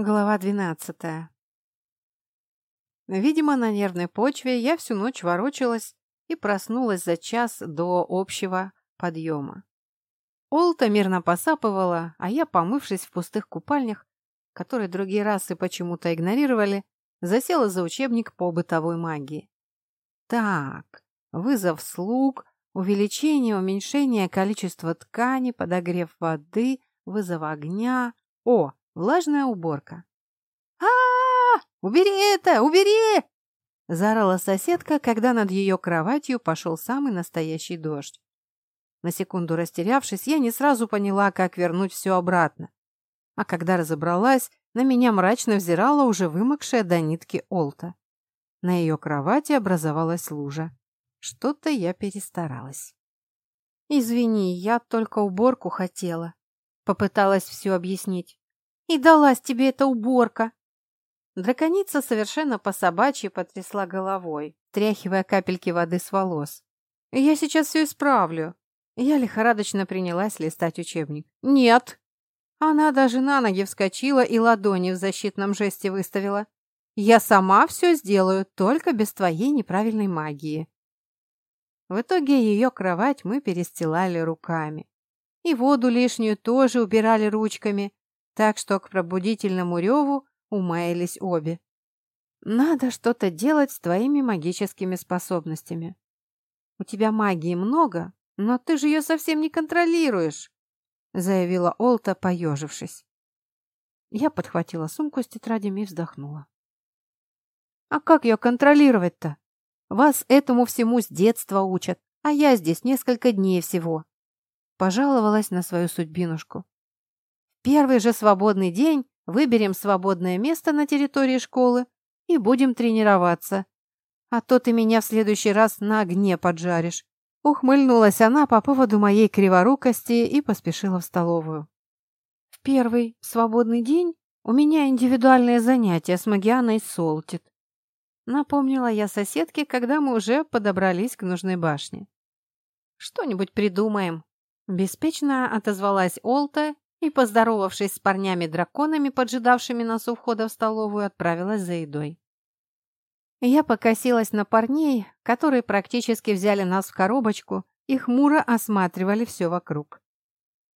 Глава двенадцатая. Видимо, на нервной почве я всю ночь ворочалась и проснулась за час до общего подъема. Олта мирно посапывала, а я, помывшись в пустых купальнях, которые другие расы почему-то игнорировали, засела за учебник по бытовой магии. Так, вызов слуг, увеличение, уменьшение количества ткани, подогрев воды, вызов огня. О, Влажная уборка. а, -а, Убери это! Убери!» Заорала соседка, когда над ее кроватью пошел самый настоящий дождь. На секунду растерявшись, я не сразу поняла, как вернуть все обратно. А когда разобралась, на меня мрачно взирала уже вымокшая до нитки Олта. На ее кровати образовалась лужа. Что-то я перестаралась. «Извини, я только уборку хотела», — попыталась все объяснить. И далась тебе эта уборка!» Драконица совершенно по-собачьи потрясла головой, тряхивая капельки воды с волос. «Я сейчас все исправлю». Я лихорадочно принялась листать учебник. «Нет!» Она даже на ноги вскочила и ладони в защитном жесте выставила. «Я сама все сделаю, только без твоей неправильной магии». В итоге ее кровать мы перестилали руками. И воду лишнюю тоже убирали ручками, так что к пробудительному реву умаялись обе. «Надо что-то делать с твоими магическими способностями. У тебя магии много, но ты же ее совсем не контролируешь», заявила Олта, поежившись. Я подхватила сумку с тетрадями и вздохнула. «А как ее контролировать-то? Вас этому всему с детства учат, а я здесь несколько дней всего», пожаловалась на свою судьбинушку. Первый же свободный день выберем свободное место на территории школы и будем тренироваться. А то ты меня в следующий раз на огне поджаришь. Ухмыльнулась она по поводу моей криворукости и поспешила в столовую. В первый свободный день у меня индивидуальное занятие с Магианой Солтит. Напомнила я соседке, когда мы уже подобрались к нужной башне. «Что-нибудь придумаем», — беспечно отозвалась Олта и, поздоровавшись с парнями-драконами, поджидавшими нас у входа в столовую, отправилась за едой. Я покосилась на парней, которые практически взяли нас в коробочку и хмуро осматривали все вокруг.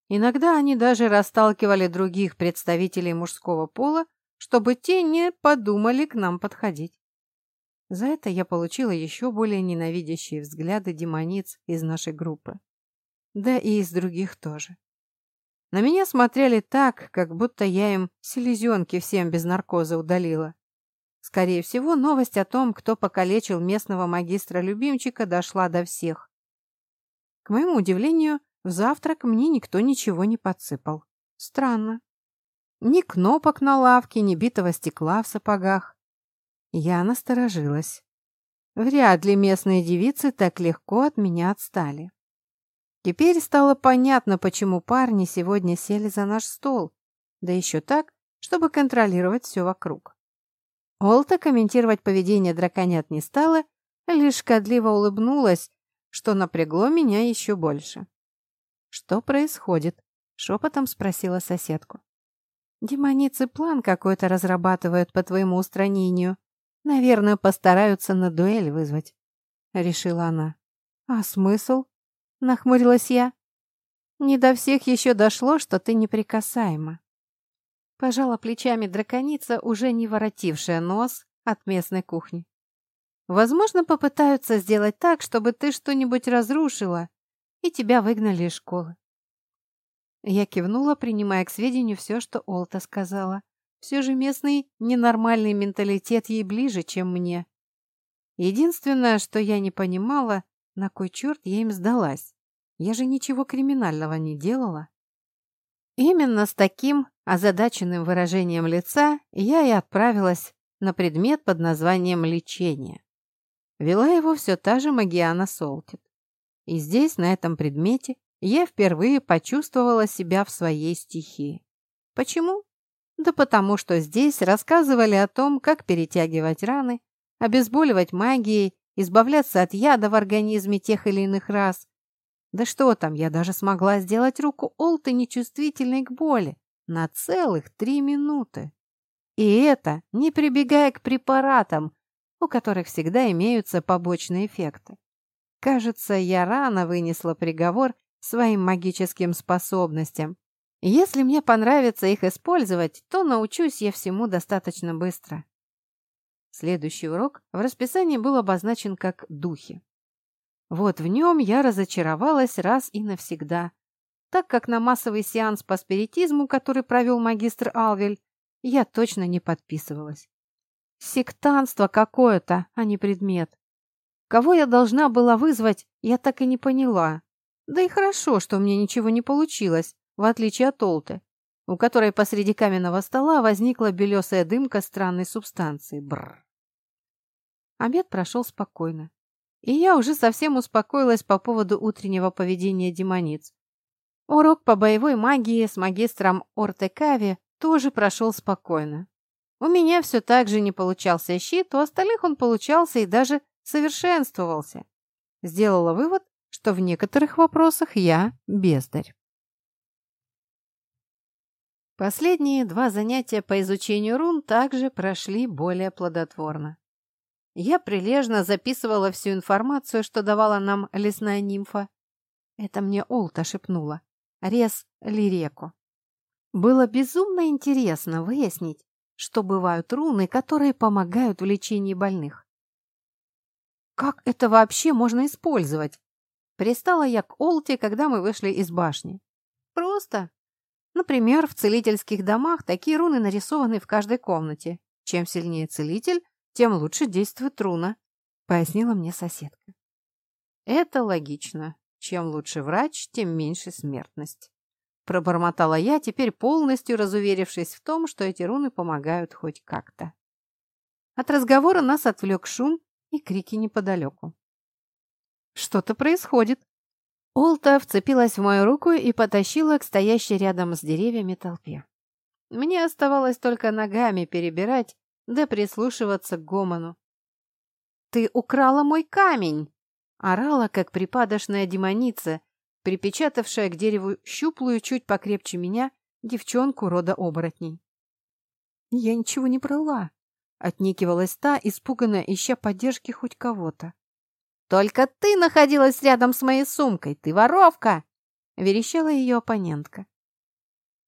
Иногда они даже расталкивали других представителей мужского пола, чтобы те не подумали к нам подходить. За это я получила еще более ненавидящие взгляды демониц из нашей группы. Да и из других тоже. На меня смотрели так, как будто я им селезенки всем без наркоза удалила. Скорее всего, новость о том, кто покалечил местного магистра-любимчика, дошла до всех. К моему удивлению, в завтрак мне никто ничего не подсыпал. Странно. Ни кнопок на лавке, ни битого стекла в сапогах. Я насторожилась. Вряд ли местные девицы так легко от меня отстали. Теперь стало понятно, почему парни сегодня сели за наш стол, да еще так, чтобы контролировать все вокруг. Олта комментировать поведение драконят не стала, лишь шкодливо улыбнулась, что напрягло меня еще больше. «Что происходит?» — шепотом спросила соседку. «Демоницы план какой-то разрабатывают по твоему устранению. Наверное, постараются на дуэль вызвать», — решила она. «А смысл?» Нахмурилась я. Не до всех еще дошло, что ты неприкасаема. Пожала плечами драконица, уже не воротившая нос от местной кухни. Возможно, попытаются сделать так, чтобы ты что-нибудь разрушила, и тебя выгнали из школы. Я кивнула, принимая к сведению все, что Олта сказала. Все же местный ненормальный менталитет ей ближе, чем мне. Единственное, что я не понимала, на кой черт я им сдалась? Я же ничего криминального не делала. Именно с таким озадаченным выражением лица я и отправилась на предмет под названием «лечение». Вела его все та же Магиана Солтит. И здесь, на этом предмете, я впервые почувствовала себя в своей стихии. Почему? Да потому что здесь рассказывали о том, как перетягивать раны, обезболивать магией избавляться от яда в организме тех или иных рас. Да что там, я даже смогла сделать руку Олты нечувствительной к боли на целых три минуты. И это не прибегая к препаратам, у которых всегда имеются побочные эффекты. Кажется, я рано вынесла приговор своим магическим способностям. Если мне понравится их использовать, то научусь я всему достаточно быстро. Следующий урок в расписании был обозначен как «духи». Вот в нем я разочаровалась раз и навсегда, так как на массовый сеанс по спиритизму, который провел магистр Алвель, я точно не подписывалась. Сектанство какое-то, а не предмет. Кого я должна была вызвать, я так и не поняла. Да и хорошо, что мне ничего не получилось, в отличие от Олты, у которой посреди каменного стола возникла белесая дымка странной субстанции. Бррр. Обед прошел спокойно. И я уже совсем успокоилась по поводу утреннего поведения демониц. Урок по боевой магии с магистром Ортекави тоже прошел спокойно. У меня все так же не получался щит, у остальных он получался и даже совершенствовался. Сделала вывод, что в некоторых вопросах я бездарь. Последние два занятия по изучению рун также прошли более плодотворно. Я прилежно записывала всю информацию, что давала нам лесная нимфа. Это мне Олта шепнула. Рез Лиреку. Было безумно интересно выяснить, что бывают руны, которые помогают в лечении больных. Как это вообще можно использовать? Пристала я к Олте, когда мы вышли из башни. Просто. Например, в целительских домах такие руны нарисованы в каждой комнате. Чем сильнее целитель, тем лучше действует руна, пояснила мне соседка. Это логично. Чем лучше врач, тем меньше смертность. Пробормотала я, теперь полностью разуверившись в том, что эти руны помогают хоть как-то. От разговора нас отвлек шум и крики неподалеку. «Что-то происходит!» Олта вцепилась в мою руку и потащила к стоящей рядом с деревьями толпе. Мне оставалось только ногами перебирать, да прислушиваться к гомону. «Ты украла мой камень!» — орала, как припадочная демоница, припечатавшая к дереву щуплую, чуть покрепче меня, девчонку рода оборотней. «Я ничего не брала», — отнекивалась та, испуганно ища поддержки хоть кого-то. «Только ты находилась рядом с моей сумкой, ты воровка!» — верещала ее оппонентка.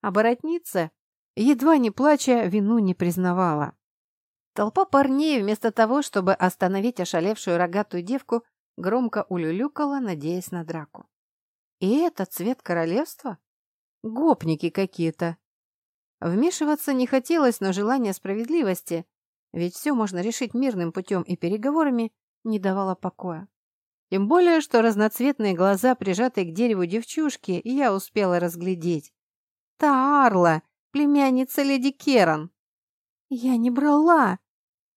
Оборотница, едва не плача, вину не признавала. Толпа парней, вместо того, чтобы остановить ошалевшую рогатую девку, громко улюлюкала, надеясь на драку. И это цвет королевства? Гопники какие-то. Вмешиваться не хотелось, но желание справедливости, ведь все можно решить мирным путем и переговорами, не давало покоя. Тем более, что разноцветные глаза, прижатые к дереву девчушки, я успела разглядеть. Та Арла, племянница леди Керан. Я не брала.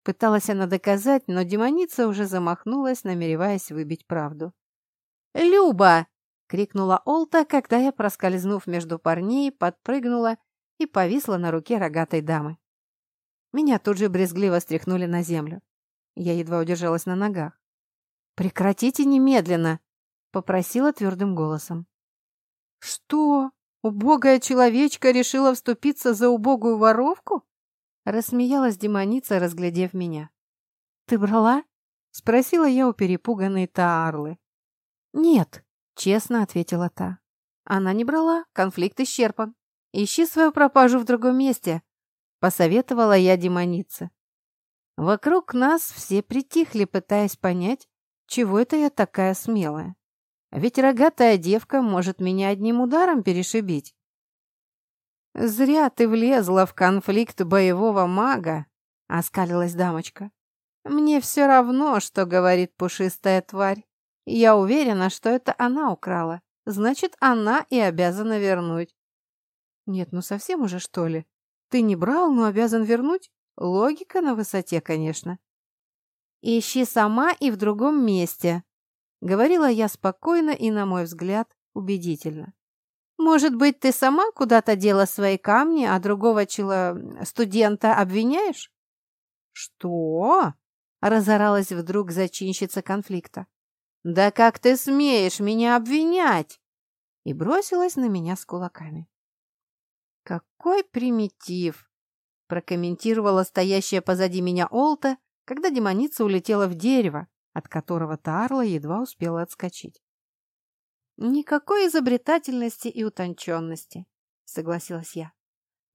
Пыталась она доказать, но демоница уже замахнулась, намереваясь выбить правду. «Люба!» — крикнула Олта, когда я, проскользнув между парней, подпрыгнула и повисла на руке рогатой дамы. Меня тут же брезгливо стряхнули на землю. Я едва удержалась на ногах. «Прекратите немедленно!» — попросила твердым голосом. «Что? Убогая человечка решила вступиться за убогую воровку?» Рассмеялась демоница, разглядев меня. «Ты брала?» — спросила я у перепуганной Таарлы. «Нет», Честно ответила та. Она не брала, конфликт исчерпан. Ищи свою пропажу в другом месте, посоветовала я демонице. Вокруг нас все притихли, пытаясь понять, чего это я такая смелая. Ведь рогатая девка может меня одним ударом перешибить. «Зря ты влезла в конфликт боевого мага», — оскалилась дамочка. «Мне все равно, что говорит пушистая тварь. Я уверена, что это она украла. Значит, она и обязана вернуть. Нет, ну совсем уже, что ли? Ты не брал, но обязан вернуть? Логика на высоте, конечно. Ищи сама и в другом месте. Говорила я спокойно и, на мой взгляд, убедительно. Может быть, ты сама куда-то дела свои камни, а другого чела студента обвиняешь? Что? Разоралась вдруг зачинщица конфликта. «Да как ты смеешь меня обвинять?» И бросилась на меня с кулаками. «Какой примитив!» прокомментировала стоящая позади меня Олта, когда демоница улетела в дерево, от которого Тарла едва успела отскочить. «Никакой изобретательности и утонченности», — согласилась я.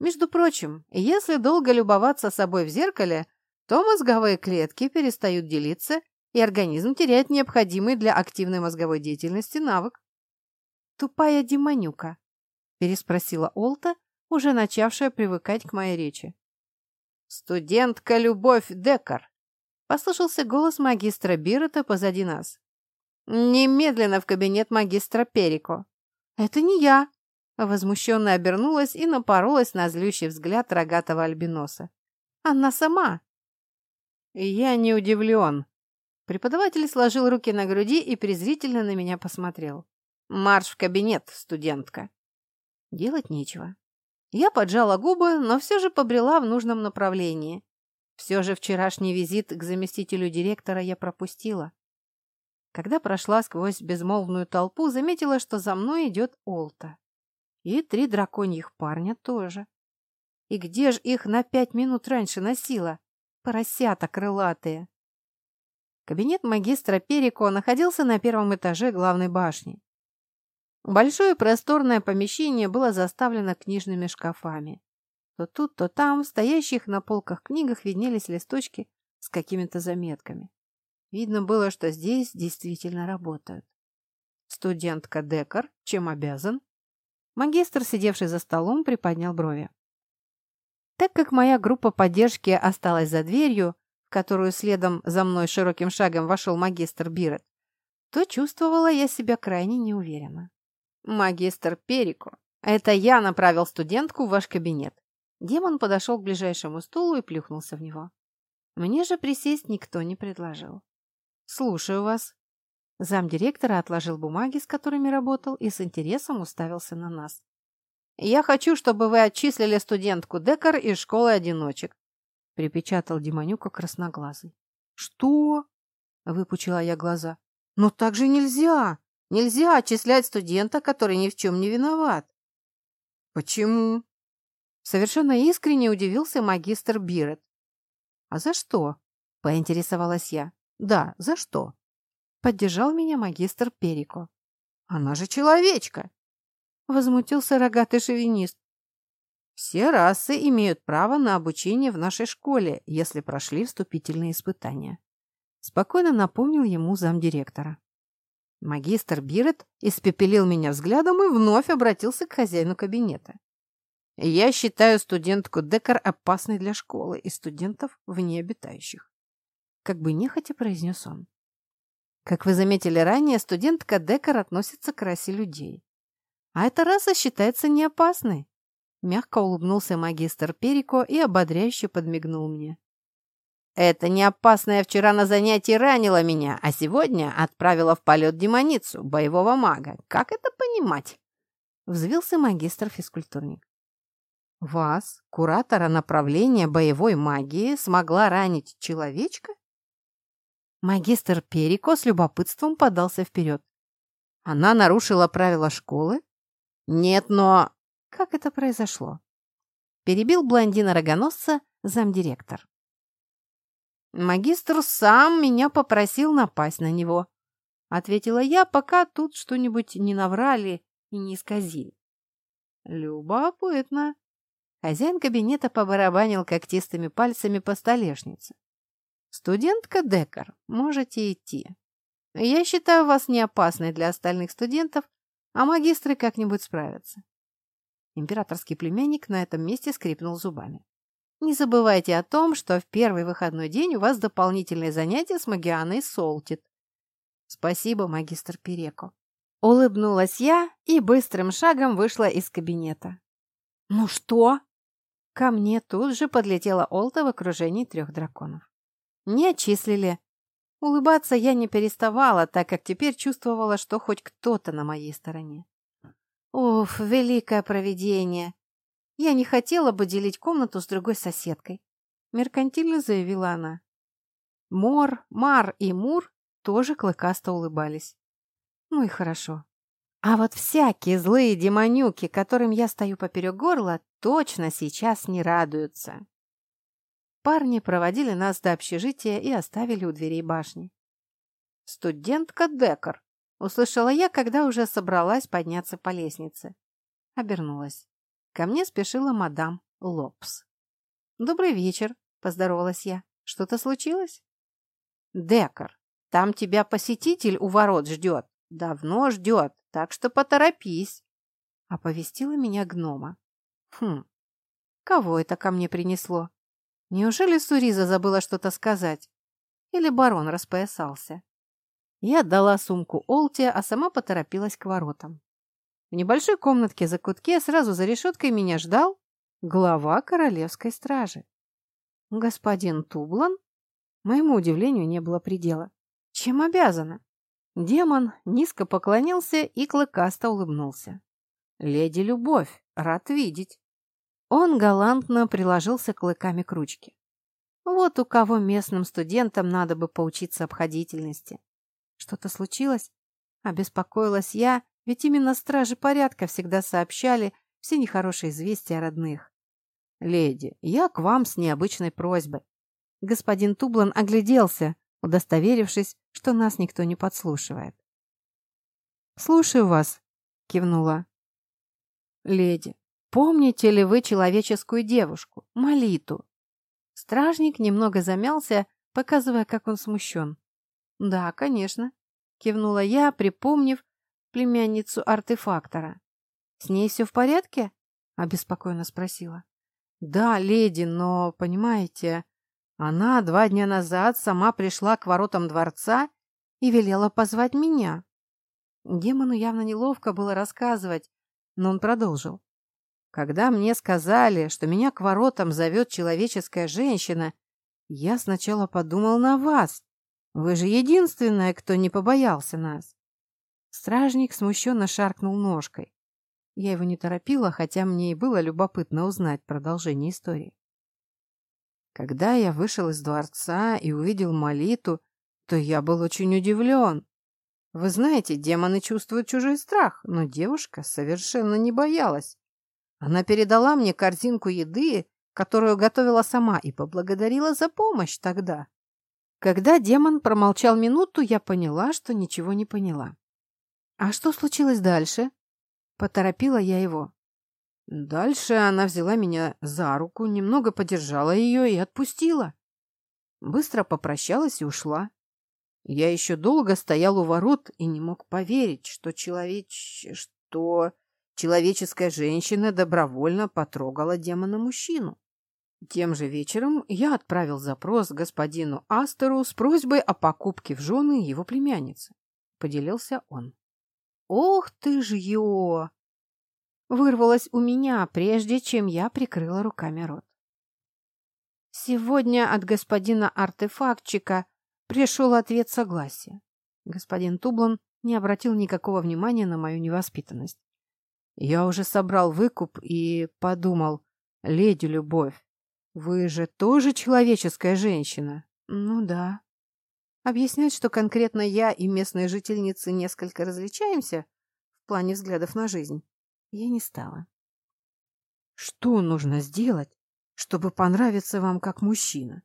«Между прочим, если долго любоваться собой в зеркале, то мозговые клетки перестают делиться, и организм теряет необходимый для активной мозговой деятельности навык. «Тупая демонюка», — переспросила Олта, уже начавшая привыкать к моей речи. «Студентка Любовь Декар», — послышался голос магистра Бирота позади нас. «Немедленно в кабинет магистра Перико». «Это не я», — возмущенно обернулась и напоролась на злющий взгляд рогатого альбиноса. «Она сама». «Я не удивлен». Преподаватель сложил руки на груди и презрительно на меня посмотрел. «Марш в кабинет, студентка!» Делать нечего. Я поджала губы, но все же побрела в нужном направлении. Все же вчерашний визит к заместителю директора я пропустила. Когда прошла сквозь безмолвную толпу, заметила, что за мной идет Олта. И три драконьих парня тоже. И где ж их на пять минут раньше носила? Поросята крылатые. Кабинет магистра Перико находился на первом этаже главной башни. Большое просторное помещение было заставлено книжными шкафами. То тут, то там, в стоящих на полках книгах виднелись листочки с какими-то заметками. Видно было, что здесь действительно работают. Студентка Декар, чем обязан? Магистр, сидевший за столом, приподнял брови. Так как моя группа поддержки осталась за дверью, в которую следом за мной широким шагом вошел магистр Бирет, то чувствовала я себя крайне неуверенно. «Магистр Перико, это я направил студентку в ваш кабинет». Демон подошел к ближайшему стулу и плюхнулся в него. Мне же присесть никто не предложил. «Слушаю вас». Замдиректора отложил бумаги, с которыми работал, и с интересом уставился на нас. «Я хочу, чтобы вы отчислили студентку Декар из школы одиночек», — припечатал Демонюка красноглазый. «Что?» — выпучила я глаза. «Но так же нельзя! Нельзя отчислять студента, который ни в чем не виноват!» «Почему?» Совершенно искренне удивился магистр Бирет. «А за что?» — поинтересовалась я. «Да, за что?» Поддержал меня магистр Перико. «Она же человечка!» Возмутился рогатый шовинист. Все расы имеют право на обучение в нашей школе, если прошли вступительные испытания. Спокойно напомнил ему замдиректора. Магистр Бирет испепелил меня взглядом и вновь обратился к хозяину кабинета. Я считаю студентку Декар опасной для школы и студентов в ней обитающих. Как бы нехотя произнес он. Как вы заметили ранее, студентка Декар относится к расе людей. А эта раса считается неопасной. Мягко улыбнулся магистр Перико и ободряюще подмигнул мне. «Это неопасная вчера на занятии ранила меня, а сегодня отправила в полет демоницу, боевого мага. Как это понимать?» Взвился магистр-физкультурник. «Вас, куратора направления боевой магии, смогла ранить человечка?» Магистр Перико с любопытством подался вперед. «Она нарушила правила школы?» «Нет, но...» «Как это произошло?» Перебил блондина-рогоносца замдиректор. «Магистр сам меня попросил напасть на него», — ответила я, пока тут что-нибудь не наврали и не исказили. «Любопытно». Хозяин кабинета побарабанил когтистыми пальцами по столешнице. «Студентка Декар, можете идти. Я считаю вас не опасной для остальных студентов, а магистры как-нибудь справятся». Императорский племянник на этом месте скрипнул зубами. Не забывайте о том, что в первый выходной день у вас дополнительное занятие с Магианой Солтит. Спасибо, магистр Переко. Улыбнулась я и быстрым шагом вышла из кабинета. Ну что? Ко мне тут же подлетела Олта в окружении трех драконов. Не отчислили. Улыбаться я не переставала, так как теперь чувствовала, что хоть кто-то на моей стороне. Уф, великое провидение! Я не хотела бы делить комнату с другой соседкой, меркантильно заявила она. Мор, Мар и Мур тоже клыкасто улыбались. Ну и хорошо. А вот всякие злые демонюки, которым я стою поперек горла, точно сейчас не радуются. Парни проводили нас до общежития и оставили у дверей башни. «Студентка Декар», — услышала я, когда уже собралась подняться по лестнице. Обернулась. Ко мне спешила мадам Лопс. «Добрый вечер», — поздоровалась я. «Что-то случилось?» «Декар, там тебя посетитель у ворот ждет. Давно ждет, так что поторопись», — оповестила меня гнома. «Хм, кого это ко мне принесло? Неужели Суриза забыла что-то сказать? Или барон распоясался?» Я отдала сумку Олте, а сама поторопилась к воротам. В небольшой комнатке за кутке сразу за решеткой меня ждал глава королевской стражи. Господин Тублан? Моему удивлению не было предела. Чем обязана? Демон низко поклонился и клыкасто улыбнулся. «Леди Любовь, рад видеть!» Он галантно приложился клыками к ручке. Вот у кого местным студентам надо бы поучиться обходительности. Что-то случилось? Обеспокоилась я, ведь именно стражи порядка всегда сообщали все нехорошие известия о родных. «Леди, я к вам с необычной просьбой». Господин Тублан огляделся, удостоверившись, что нас никто не подслушивает. «Слушаю вас», — кивнула. «Леди, помните ли вы человеческую девушку, Молиту?» Стражник немного замялся, показывая, как он смущен. «Да, конечно», — кивнула я, припомнив, племянницу артефактора. «С ней все в порядке?» — обеспокоенно спросила. «Да, леди, но, понимаете, она два дня назад сама пришла к воротам дворца и велела позвать меня». Демону явно неловко было рассказывать, но он продолжил. «Когда мне сказали, что меня к воротам зовет человеческая женщина, я сначала подумал на вас. Вы же единственная, кто не побоялся нас. Стражник смущенно шаркнул ножкой. Я его не торопила, хотя мне и было любопытно узнать продолжение истории. Когда я вышел из дворца и увидел Молиту, то я был очень удивлен. Вы знаете, демоны чувствуют чужой страх, но девушка совершенно не боялась. Она передала мне корзинку еды, которую готовила сама, и поблагодарила за помощь тогда. Когда демон промолчал минуту, я поняла, что ничего не поняла. «А что случилось дальше?» Поторопила я его. Дальше она взяла меня за руку, немного подержала ее и отпустила. Быстро попрощалась и ушла. Я еще долго стоял у ворот и не мог поверить, что человеч... что человеческая женщина добровольно потрогала демона-мужчину. Тем же вечером я отправил запрос господину Астеру с просьбой о покупке в жены его племянницы. Поделился он. «Ох ты ж ё!» Вырвалось у меня, прежде чем я прикрыла руками рот. Сегодня от господина артефактчика пришел ответ согласия. Господин Тублан не обратил никакого внимания на мою невоспитанность. Я уже собрал выкуп и подумал, леди Любовь, вы же тоже человеческая женщина? Ну да. Объяснять, что конкретно я и местные жительницы несколько различаемся в плане взглядов на жизнь, я не стала. Что нужно сделать, чтобы понравиться вам как мужчина?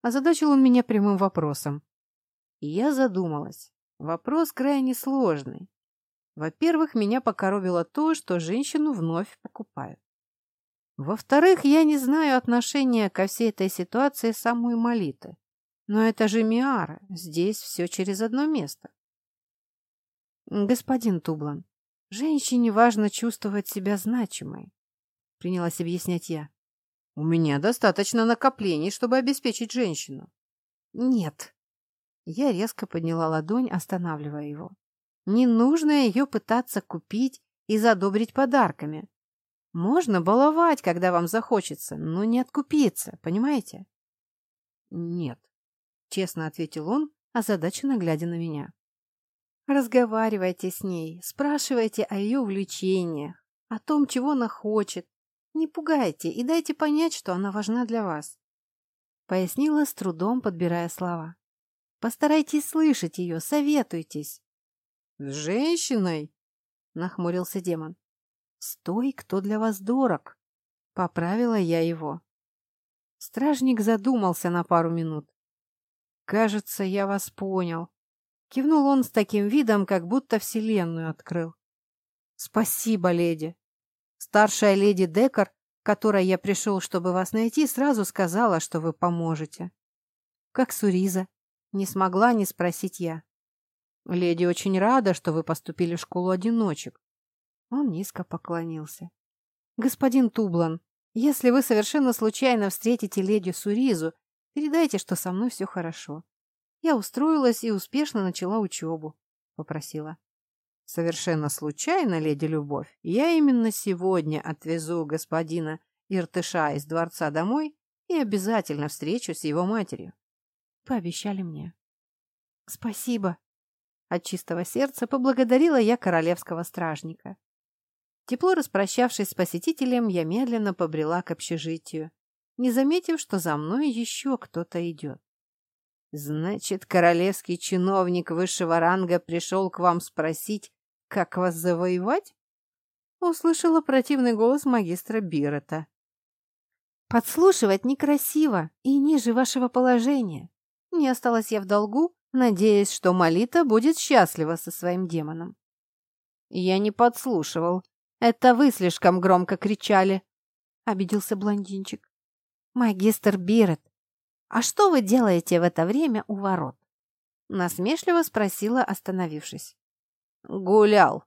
Озадачил он меня прямым вопросом. И я задумалась. Вопрос крайне сложный. Во-первых, меня покоробило то, что женщину вновь покупают. Во-вторых, я не знаю отношения ко всей этой ситуации самой Молиты. Но это же Миара. Здесь все через одно место. Господин Тублан, женщине важно чувствовать себя значимой. Принялась объяснять я. У меня достаточно накоплений, чтобы обеспечить женщину. Нет. Я резко подняла ладонь, останавливая его. Не нужно ее пытаться купить и задобрить подарками. Можно баловать, когда вам захочется, но не откупиться, понимаете? Нет. — честно ответил он, озадаченно глядя на меня. «Разговаривайте с ней, спрашивайте о ее увлечениях, о том, чего она хочет. Не пугайте и дайте понять, что она важна для вас», — пояснила с трудом, подбирая слова. «Постарайтесь слышать ее, советуйтесь». «С женщиной?» — нахмурился демон. «С той, кто для вас дорог», — поправила я его. Стражник задумался на пару минут. «Кажется, я вас понял». Кивнул он с таким видом, как будто вселенную открыл. «Спасибо, леди. Старшая леди Декар, которой я пришел, чтобы вас найти, сразу сказала, что вы поможете». «Как Суриза?» Не смогла не спросить я. «Леди очень рада, что вы поступили в школу одиночек». Он низко поклонился. «Господин Тублан, если вы совершенно случайно встретите леди Суризу, передайте, что со мной все хорошо. Я устроилась и успешно начала учебу», — попросила. «Совершенно случайно, леди Любовь, я именно сегодня отвезу господина Иртыша из дворца домой и обязательно встречусь с его матерью», — пообещали мне. «Спасибо», от чистого сердца поблагодарила я королевского стражника. Тепло распрощавшись с посетителем, я медленно побрела к общежитию, не заметив, что за мной еще кто-то идет. «Значит, королевский чиновник высшего ранга пришел к вам спросить, как вас завоевать?» Услышала противный голос магистра Бирета. «Подслушивать некрасиво и ниже вашего положения. Не осталась я в долгу, надеясь, что Малита будет счастлива со своим демоном. «Я не подслушивал. Это вы слишком громко кричали», — обиделся блондинчик. «Магистр Бирет, а что вы делаете в это время у ворот?» Насмешливо спросила, остановившись. «Гулял».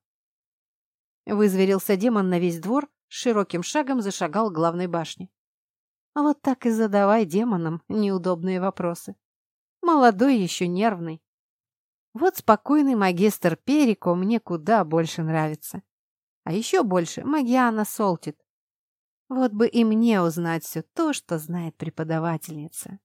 Вызверился демон на весь двор, широким шагом зашагал к главной башне. Вот так и задавай демонам неудобные вопросы. Молодой еще нервный. Вот спокойный магистр Перико мне куда больше нравится. А еще больше Магиана Солтит. Вот бы и мне узнать все то, что знает преподавательница.